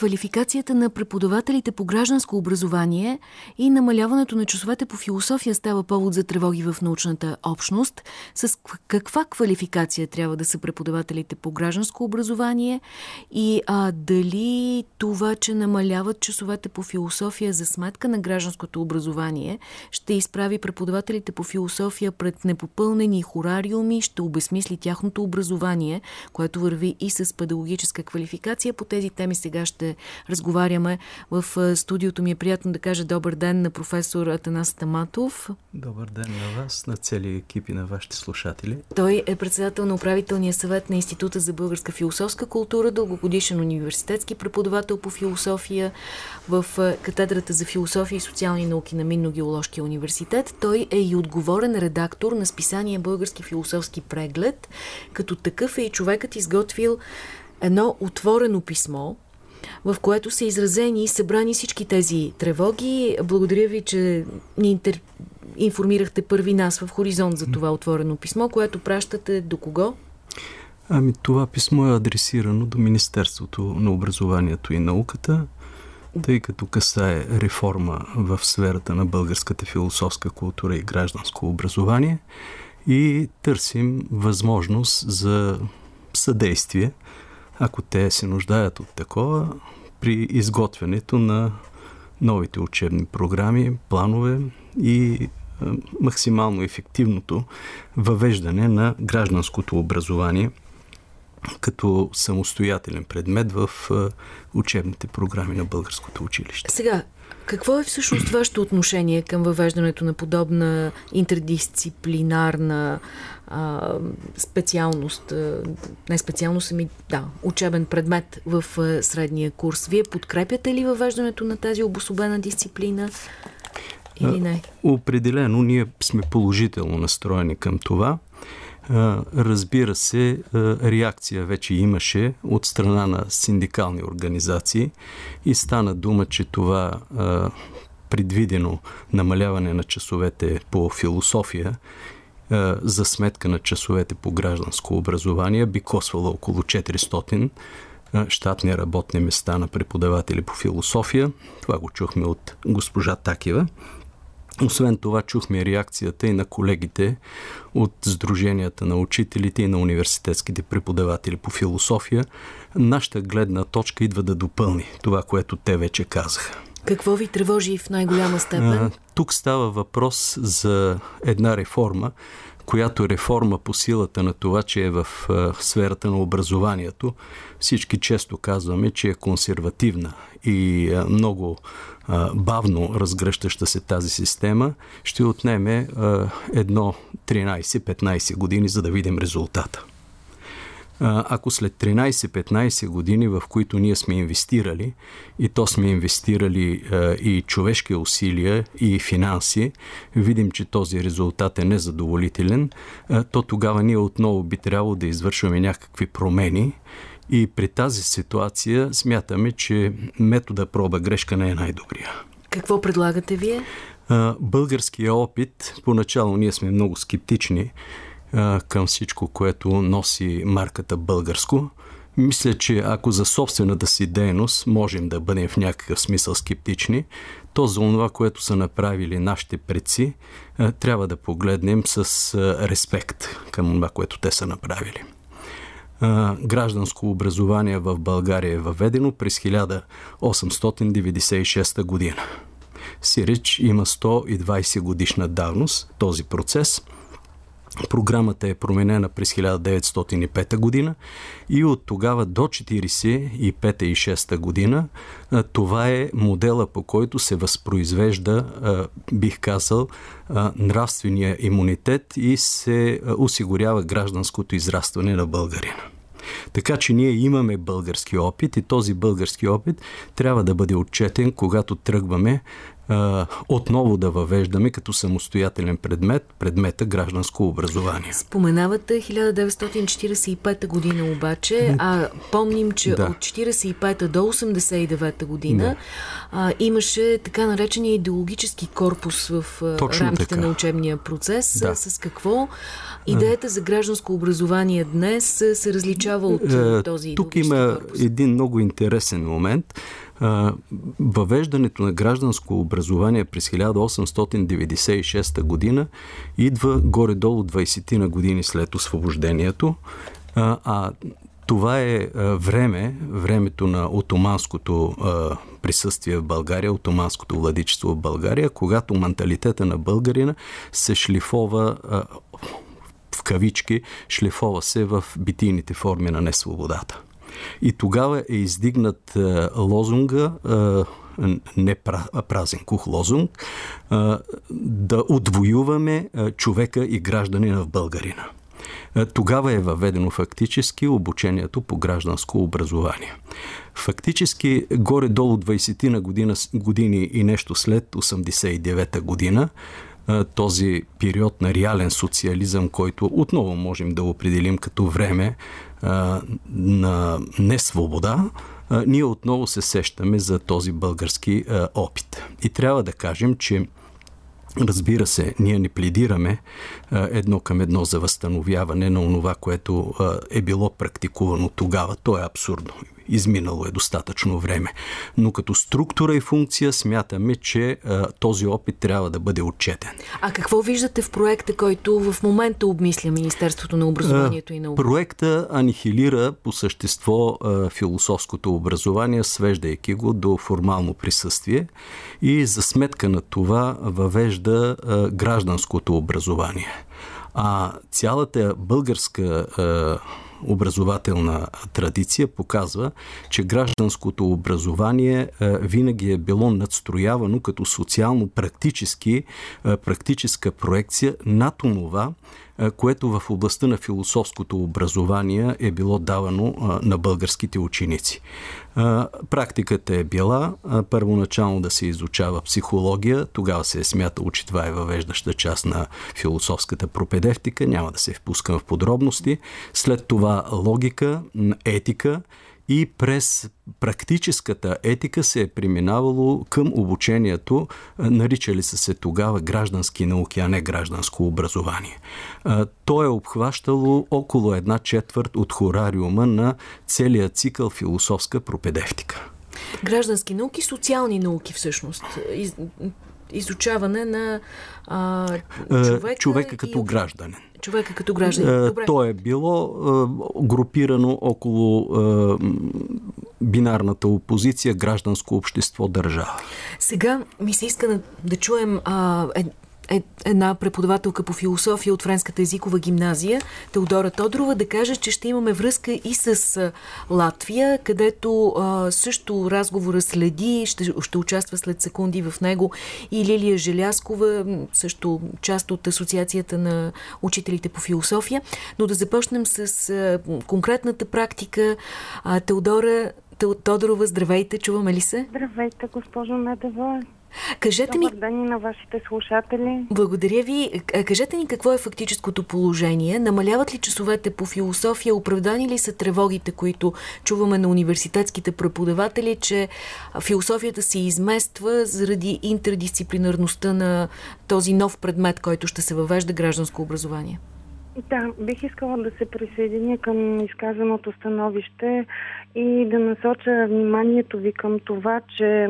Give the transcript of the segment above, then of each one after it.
квалификацията на преподавателите по гражданско образование и намаляването на часовете по философия става повод за тревоги в научната общност. С каква квалификация трябва да са преподавателите по гражданско образование и а, дали това, че намаляват часовете по философия за сметка на гражданското образование, ще изправи преподавателите по философия пред непопълнени хорариуми, ще обесмисли тяхното образование, което върви и с педагогическа квалификация. По тези теми сега ще разговаряме. В студиото ми е приятно да кажа добър ден на професор Атанас Таматов. Добър ден на вас, на цели екип и на вашите слушатели. Той е председател на управителния съвет на Института за българска философска култура, дългогодишен университетски преподавател по философия в катедрата за философия и социални науки на Минно-геоложкия университет. Той е и отговорен редактор на списание Български философски преглед. Като такъв е и човекът изготвил едно отворено писмо, в което са изразени и събрани всички тези тревоги. Благодаря ви, че ни интер... информирахте първи нас в Хоризонт за това отворено писмо, което пращате до кого? Ами това писмо е адресирано до Министерството на образованието и науката, тъй като касае реформа в сферата на българската философска култура и гражданско образование и търсим възможност за съдействие ако те се нуждаят от такова, при изготвянето на новите учебни програми, планове и максимално ефективното въвеждане на гражданското образование като самостоятелен предмет в учебните програми на българското училище. Сега, какво е всъщност вашето отношение към въвеждането на подобна интердисциплинарна а, специалност, а, не специалност, ами да, учебен предмет в а, средния курс? Вие подкрепяте ли въвеждането на тази обособена дисциплина или не? Определено ние сме положително настроени към това. Разбира се, реакция вече имаше от страна на синдикални организации и стана дума, че това предвидено намаляване на часовете по философия за сметка на часовете по гражданско образование би косвало около 400 щатни работни места на преподаватели по философия. Това го чухме от госпожа Такива. Освен това, чухме реакцията и на колегите от Сдруженията на учителите и на университетските преподаватели по философия. Нашата гледна точка идва да допълни това, което те вече казаха. Какво ви тревожи в най-голяма степен? А, тук става въпрос за една реформа, която реформа по силата на това, че е в сферата на образованието. Всички често казваме, че е консервативна и много бавно разгръщаща се тази система, ще отнеме едно 13-15 години, за да видим резултата. Ако след 13-15 години, в които ние сме инвестирали, и то сме инвестирали и човешки усилия, и финанси, видим, че този резултат е незадоволителен, то тогава ние отново би трябвало да извършваме някакви промени, и при тази ситуация смятаме, че метода проба-грешка не е най-добрия. Какво предлагате вие? Българския опит, поначало ние сме много скептични към всичко, което носи марката българско. Мисля, че ако за собствената си дейност можем да бъдем в някакъв смисъл скептични, то за това, което са направили нашите предци, трябва да погледнем с респект към това, което те са направили гражданско образование в България е въведено през 1896 година. Сирич има 120 годишна давност този процес. Програмата е променена през 1905 година и от тогава до 1945 и 6 година това е модела по който се възпроизвежда, бих казал, нравствения имунитет и се осигурява гражданското израстване на българина. Така че ние имаме български опит и този български опит трябва да бъде отчетен, когато тръгваме а, отново да въвеждаме като самостоятелен предмет предмета гражданско образование. Споменавате 1945 година обаче, а помним, че да. от 45 до 89 година да. а, имаше така наречения идеологически корпус в Точно рамките така. на учебния процес. Да. С какво идеята за гражданско образование днес се различава от е, този Тук има корпус? един много интересен момент въвеждането на гражданско образование през 1896 година идва горе-долу 20 на години след освобождението, а, а това е време, времето на отоманското присъствие в България, отоманското владичество в България, когато менталитета на българина се шлифова в кавички, шлифова се в битийните форми на несвободата. И тогава е издигнат е, лозунга е, не празен кух лозунг, е, да отвоюваме човека и гражданина в българина. Тогава е въведено фактически обучението по гражданско образование. Фактически горе-долу 20 на година, години и нещо след 89-та година този период на реален социализъм, който отново можем да определим като време на несвобода, ние отново се сещаме за този български опит. И трябва да кажем, че Разбира се, ние не пледираме едно към едно за възстановяване на онова, което е било практикувано тогава. То е абсурдно изминало е достатъчно време. Но като структура и функция смятаме, че а, този опит трябва да бъде отчетен. А какво виждате в проекта, който в момента обмисля Министерството на образованието и науката? Проекта анихилира по същество а, философското образование, свеждайки го до формално присъствие и за сметка на това въвежда а, гражданското образование. А цялата българска а, образователна традиция показва, че гражданското образование е, винаги е било надстроявано като социално-практически е, практическа проекция на това, което в областта на философското образование е било давано на българските ученици. Практиката е била първоначално да се изучава психология, тогава се е смятало, че това е въвеждаща част на философската пропедевтика, няма да се впускам в подробности. След това логика, етика и през практическата етика се е преминавало към обучението, наричали са се тогава граждански науки, а не гражданско образование. То е обхващало около една четвърт от хорариума на целия цикъл философска пропедевтика. Граждански науки, социални науки всъщност изучаване на а, човека, човека като и... гражданин. Човека като гражданин. Добре. То е било а, групирано около бинарната опозиция гражданско общество държава. Сега ми се иска да, да чуем а, е, една преподавателка по философия от Френската езикова гимназия, Теодора Тодрова, да каже, че ще имаме връзка и с Латвия, където а, също разговора следи, ще, ще участва след секунди в него и Лилия Желяскова, също част от Асоциацията на учителите по философия. Но да започнем с а, конкретната практика. А, Теодора Тодорова, здравейте, чуваме ли се? Здравейте, госпожо Медева. Кажете Добър ми... ден на вашите слушатели. Благодаря ви. Кажете ни какво е фактическото положение. Намаляват ли часовете по философия? Оправдани ли са тревогите, които чуваме на университетските преподаватели, че философията се измества заради интердисциплинарността на този нов предмет, който ще се въвежда гражданско образование? Да, бих искала да се присъединя към изказаното становище и да насоча вниманието ви към това, че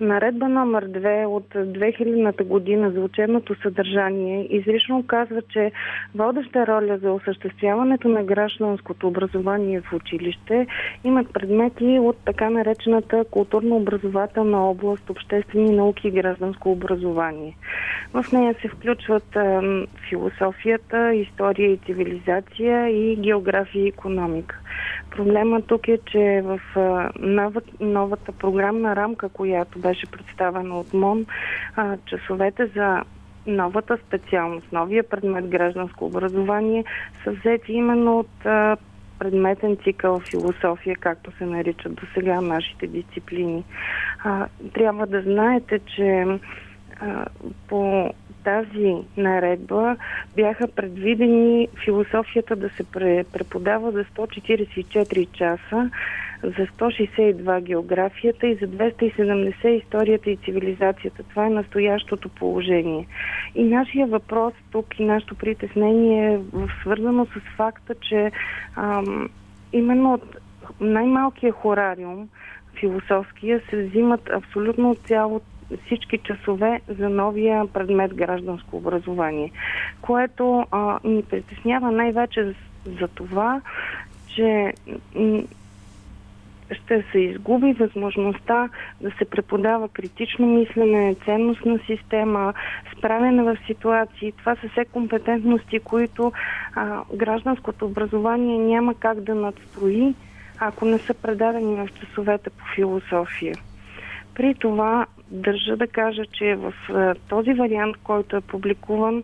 наредба номер 2 от 2000-та година за учебното съдържание изрично казва, че водеща роля за осъществяването на гражданското образование в училище имат предмети от така наречената културно-образователна област, обществени науки и гражданско образование. В нея се включват философията, история и цивилизация и география и економика. Проблема тук е, че в новата, програмна рамка, която беше представена от МОН, часовете за новата специалност, новия предмет гражданско образование са взети именно от предметен цикъл философия, както се наричат до сега нашите дисциплини. Трябва да знаете, че по тази наредба бяха предвидени философията да се преподава за 144 часа, за 162 географията и за 270 историята и цивилизацията. Това е настоящото положение. И нашия въпрос тук и нашето притеснение е свързано с факта, че ам, именно от най-малкия хорариум, философския, се взимат абсолютно цялото всички часове за новия предмет гражданско образование, което а, ни притеснява най-вече за, това, че ще се изгуби възможността да се преподава критично мислене, ценностна система, справяне в ситуации. Това са все компетентности, които а, гражданското образование няма как да надстрои, ако не са предадени в часовете по философия. При това държа да кажа, че в а, този вариант, който е публикуван,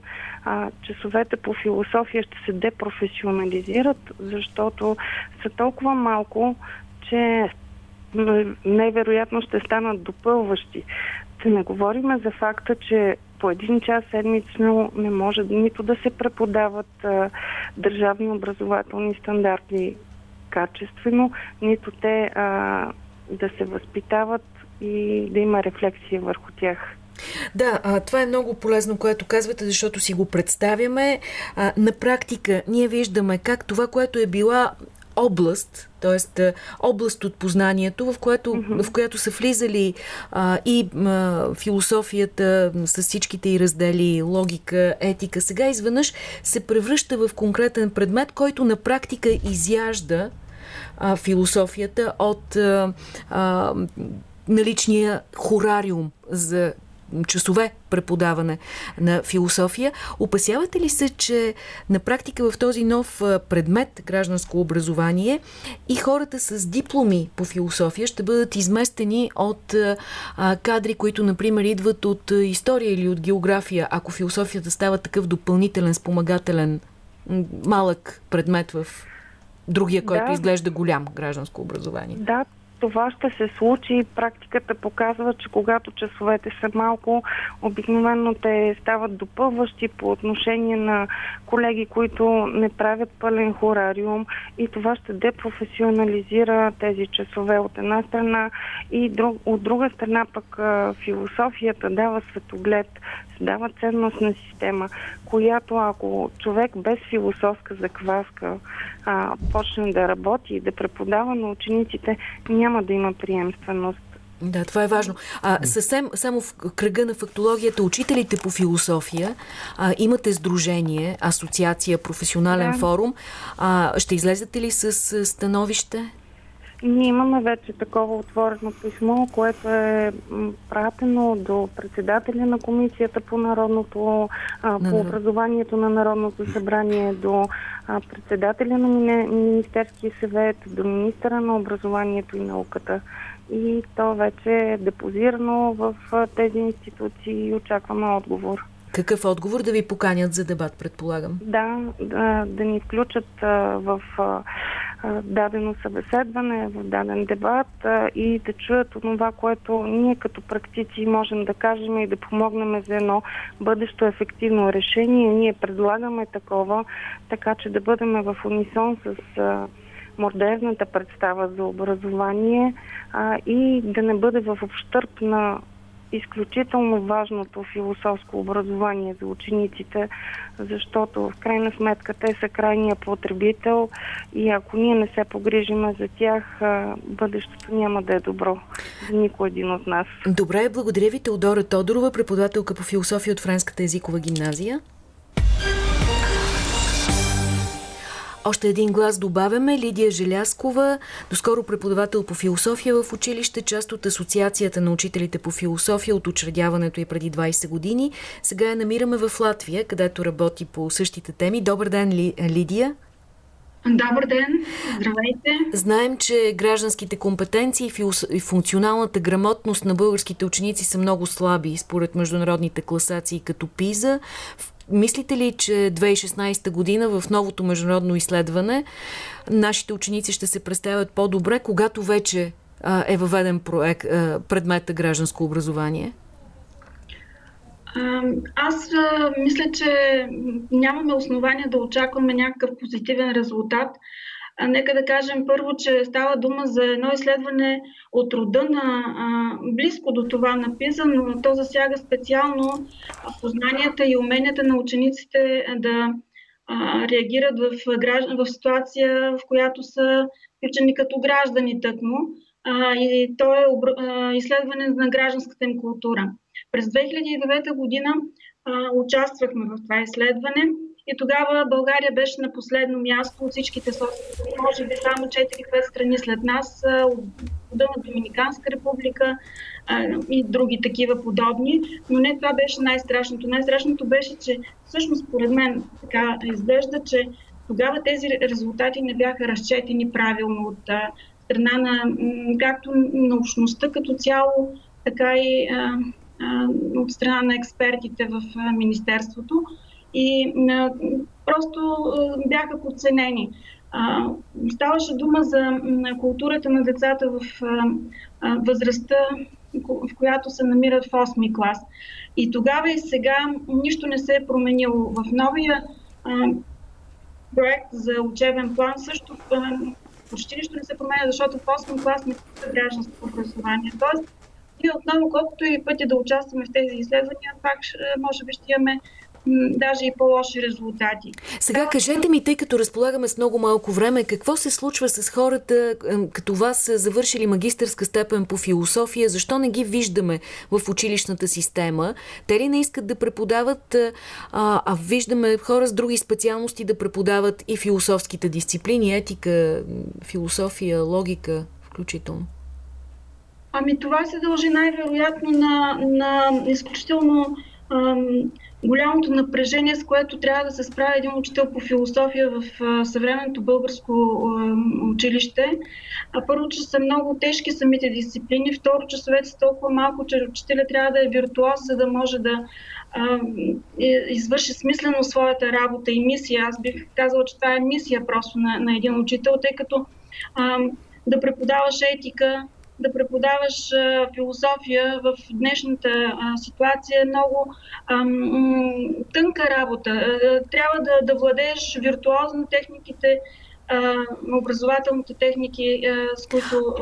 часовете по философия ще се депрофесионализират, защото са толкова малко, че невероятно ще станат допълващи. Да не говорим за факта, че по един час седмично не може нито да се преподават а, държавни образователни стандарти качествено, нито те а, да се възпитават и да има рефлексия върху тях. Да, а, това е много полезно, което казвате, защото си го представяме. А, на практика ние виждаме как това, което е била област, т.е. област от познанието, в, което, mm-hmm. в която са влизали а, и а, философията с всичките и раздели, логика, етика. Сега изведнъж се превръща в конкретен предмет, който на практика изяжда а, философията от а, а, наличния хорариум за часове преподаване на философия. Опасявате ли се, че на практика в този нов предмет гражданско образование и хората с дипломи по философия ще бъдат изместени от кадри, които, например, идват от история или от география, ако философията става такъв допълнителен, спомагателен, малък предмет в другия, който да. изглежда голям гражданско образование? Да, това ще се случи. Практиката показва, че когато часовете са малко, обикновено те стават допълващи по отношение на колеги, които не правят пълен хорариум и това ще депрофесионализира тези часове от една страна и друг, от друга страна пък философията дава светоглед, дава ценностна система, която ако човек без философска закваска а, почне да работи и да преподава на учениците, няма да има приемственост. Да, това е важно. А, съвсем само в кръга на фактологията, учителите по философия, а, имате сдружение, асоциация, професионален да. форум. А, ще излезете ли с становище? Ние имаме вече такова отворено писмо, което е пратено до председателя на комисията по народното, а, по образованието на Народното събрание, до а, председателя на Министерския съвет, до министра на образованието и науката. И то вече е депозирано в тези институции и очакваме отговор. Какъв отговор да ви поканят за дебат, предполагам? Да, да, да ни включат в дадено събеседване, в даден дебат и да чуят това, което ние като практици можем да кажем и да помогнем за едно бъдещо ефективно решение. Ние предлагаме такова, така че да бъдем в унисон с а, модерната представа за образование а, и да не бъде в общърп на изключително важното философско образование за учениците, защото в крайна сметка те са крайния потребител и ако ние не се погрижиме за тях, бъдещето няма да е добро за никой един от нас. Добре, благодаря ви, Теодора Тодорова, преподавателка по философия от Френската езикова гимназия. Още един глас добавяме. Лидия Желяскова, доскоро преподавател по философия в училище, част от Асоциацията на учителите по философия от учредяването и преди 20 години. Сега я намираме в Латвия, където работи по същите теми. Добър ден, Лидия. Добър ден! Здравейте! Знаем, че гражданските компетенции и функционалната грамотност на българските ученици са много слаби според международните класации като ПИЗа. Мислите ли, че 2016 година в новото международно изследване нашите ученици ще се представят по-добре, когато вече а, е въведен проект, а, предмета гражданско образование? Аз мисля, че нямаме основания да очакваме някакъв позитивен резултат. Нека да кажем първо, че става дума за едно изследване от рода на а, близко до това на ПИЗа, но то засяга специално познанията и уменията на учениците да а, реагират в, в ситуация, в която са включени като граждани тъкмо. А, и то е а, изследване на гражданската им култура. През 2009 година а, участвахме в това изследване и тогава България беше на последно място от всичките собствени, може би само 4-5 страни след нас, от на Доминиканска република а, и други такива подобни. Но не това беше най-страшното. Най-страшното беше, че всъщност според мен така изглежда, че тогава тези резултати не бяха разчетени правилно от а, страна на както на общността като цяло, така и а, от страна на експертите в Министерството и просто бяха подценени. Ставаше дума за културата на децата в възрастта, в която се намират в 8 клас. И тогава и сега нищо не се е променило. В новия проект за учебен план също почти нищо не се променя, защото в 8 клас не е гражданско образование. Тоест, и отново, колкото и пъти да участваме в тези изследвания, пак може би ще имаме даже и по-лоши резултати. Сега кажете ми, тъй като разполагаме с много малко време, какво се случва с хората, като вас са завършили магистърска степен по философия, защо не ги виждаме в училищната система? Те ли не искат да преподават, а, а виждаме хора с други специалности да преподават и философските дисциплини, етика, философия, логика включително? Ами това се дължи най-вероятно на, на изключително голямото напрежение, с което трябва да се справи един учител по философия в съвременното българско училище. А първо, че са много тежки самите дисциплини, второ, часовете са толкова малко, че учителя трябва да е виртуоз, за да може да извърши смислено своята работа и мисия. Аз бих казала, че това е мисия просто на, на един учител, тъй като да преподаваш етика, да преподаваш а, философия в днешната а, ситуация е много а, тънка работа. Трябва да, да владееш виртуозно техниките, образователните техники, с които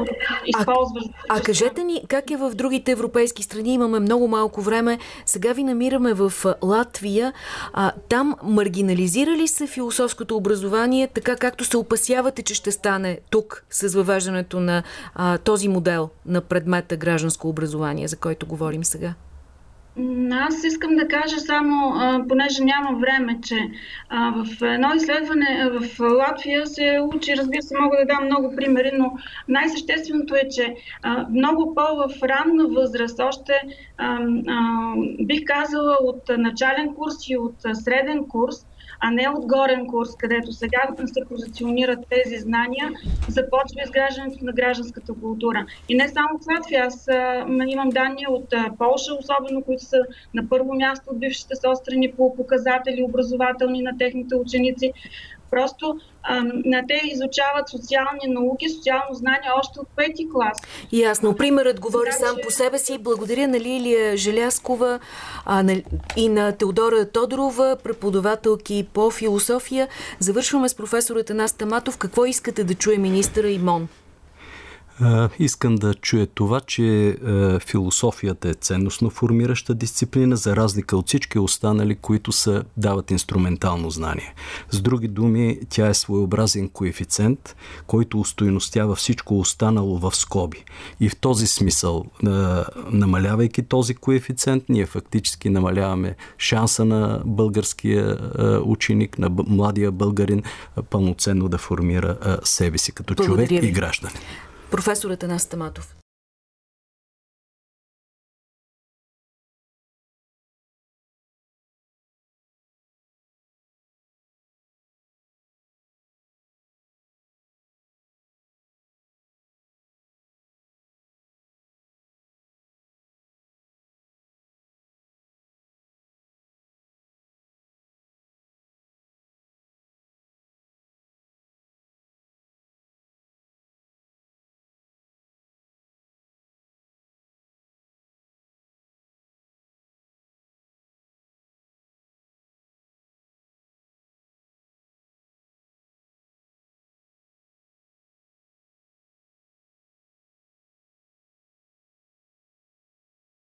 използваш. А, а кажете ни, как е в другите европейски страни? Имаме много малко време. Сега ви намираме в Латвия. А, там маргинализира ли се философското образование, така както се опасявате, че ще стане тук с въвеждането на а, този модел на предмета гражданско образование, за който говорим сега? Аз искам да кажа само, понеже няма време, че в едно изследване в Латвия се учи, разбира се, мога да дам много примери, но най-същественото е, че много по-в ранна възраст, още бих казала от начален курс и от среден курс, а не от горен курс, където сега се позиционират тези знания, започва изграждането на гражданската култура. И не само в Латвия, аз имам данни от Полша, особено, които са на първо място от бившите сострани по показатели образователни на техните ученици. Просто а, те изучават социални науки, социално знание още от пети клас. Ясно. Примерът говори така, сам че... по себе си. Благодаря на Лилия Желяскова а, на, и на Теодора Тодорова, преподавателки по философия. Завършваме с професорът Анас Таматов. Какво искате да чуе министъра Имон? Искам да чуя това, че философията е ценностно формираща дисциплина, за разлика от всички останали, които са, дават инструментално знание. С други думи, тя е своеобразен коефициент, който устойностява всичко останало в скоби. И в този смисъл, намалявайки този коефициент, ние фактически намаляваме шанса на българския ученик, на младия българин пълноценно да формира себе си като Благодаря човек ви. и гражданин професорът Анас Таматов.